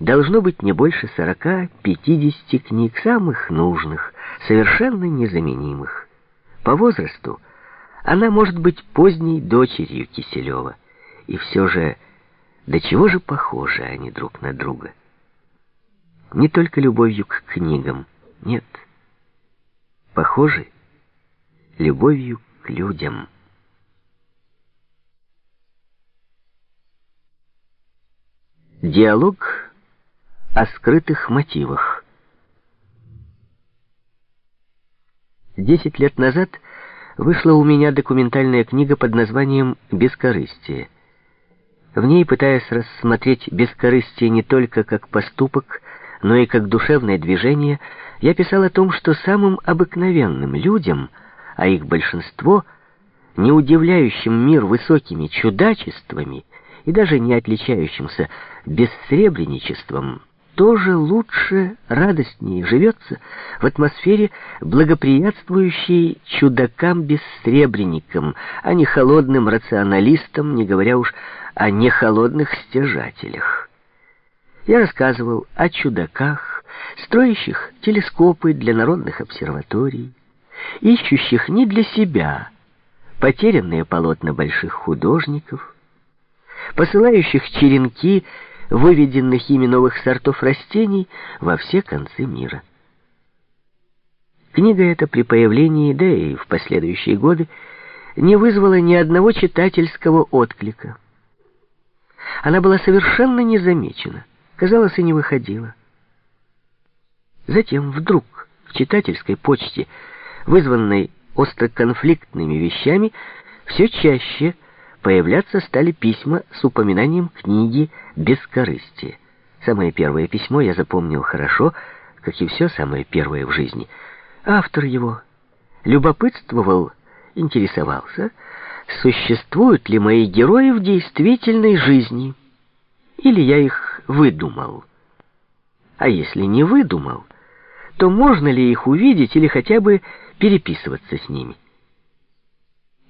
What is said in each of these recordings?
должно быть не больше 40-50 книг, самых нужных, совершенно незаменимых. По возрасту она может быть поздней дочерью Киселева. И все же, до чего же похожи они друг на друга? Не только любовью к книгам, нет. Похожи любовью к людям. Диалог о скрытых мотивах. Десять лет назад вышла у меня документальная книга под названием «Бескорыстие». В ней, пытаясь рассмотреть бескорыстие не только как поступок, но и как душевное движение, я писал о том, что самым обыкновенным людям, а их большинство, не удивляющим мир высокими чудачествами и даже не отличающимся бессребреничеством, тоже лучше, радостнее живется в атмосфере, благоприятствующей чудакам-бессребренникам, а не холодным рационалистам, не говоря уж о нехолодных стяжателях. Я рассказывал о чудаках, строящих телескопы для народных обсерваторий, ищущих не для себя потерянные полотна больших художников, посылающих черенки выведенных ими новых сортов растений во все концы мира. Книга эта при появлении, да и в последующие годы, не вызвала ни одного читательского отклика. Она была совершенно незамечена, казалось, и не выходила. Затем вдруг в читательской почте, вызванной остроконфликтными вещами, все чаще – появляться стали письма с упоминанием книги «Бескорыстие». Самое первое письмо я запомнил хорошо, как и все самое первое в жизни. Автор его любопытствовал, интересовался, существуют ли мои герои в действительной жизни, или я их выдумал. А если не выдумал, то можно ли их увидеть или хотя бы переписываться с ними?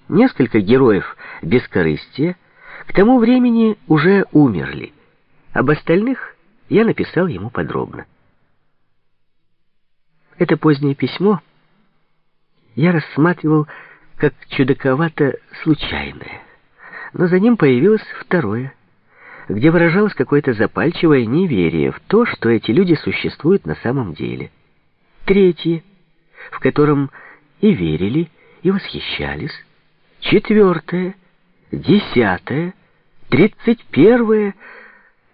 Несколько героев бескорыстия к тому времени уже умерли. Об остальных я написал ему подробно. Это позднее письмо я рассматривал как чудаковато случайное, но за ним появилось второе, где выражалось какое-то запальчивое неверие в то, что эти люди существуют на самом деле. Третье, в котором и верили, и восхищались, четвертое, десятое, тридцать первое.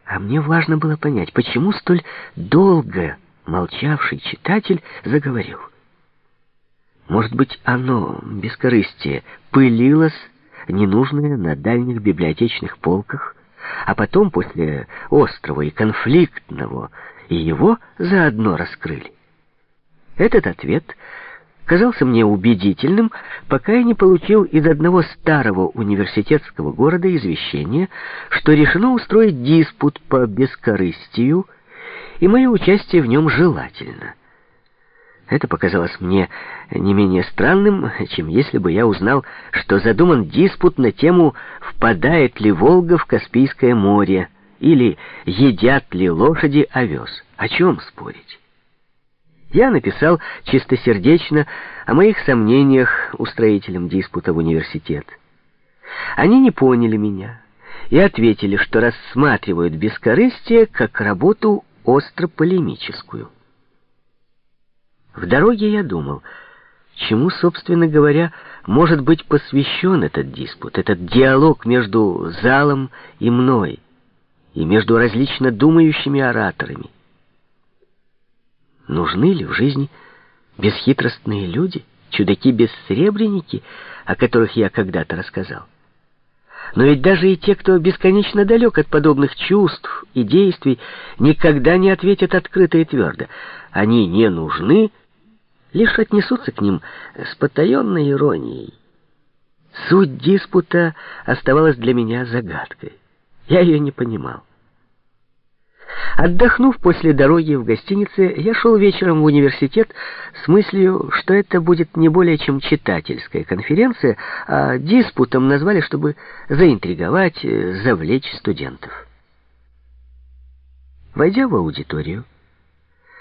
А мне важно было понять, почему столь долго молчавший читатель заговорил. Может быть, оно, бескорыстие, пылилось, ненужное на дальних библиотечных полках, а потом, после острого и конфликтного, и его заодно раскрыли. Этот ответ казался мне убедительным, пока я не получил из одного старого университетского города извещение, что решено устроить диспут по бескорыстию, и мое участие в нем желательно. Это показалось мне не менее странным, чем если бы я узнал, что задуман диспут на тему «Впадает ли Волга в Каспийское море?» или «Едят ли лошади овес?» О чем спорить? Я написал чистосердечно о моих сомнениях устроителям диспута в университет. Они не поняли меня и ответили, что рассматривают бескорыстие как работу остро-полемическую. В дороге я думал, чему, собственно говоря, может быть посвящен этот диспут, этот диалог между залом и мной, и между различно думающими ораторами. Нужны ли в жизни бесхитростные люди, чудаки-бессребреники, о которых я когда-то рассказал? Но ведь даже и те, кто бесконечно далек от подобных чувств и действий, никогда не ответят открыто и твердо. Они не нужны, лишь отнесутся к ним с потаенной иронией. Суть диспута оставалась для меня загадкой. Я ее не понимал. Отдохнув после дороги в гостинице, я шел вечером в университет с мыслью, что это будет не более чем читательская конференция, а диспутом назвали, чтобы заинтриговать, завлечь студентов. Войдя в аудиторию,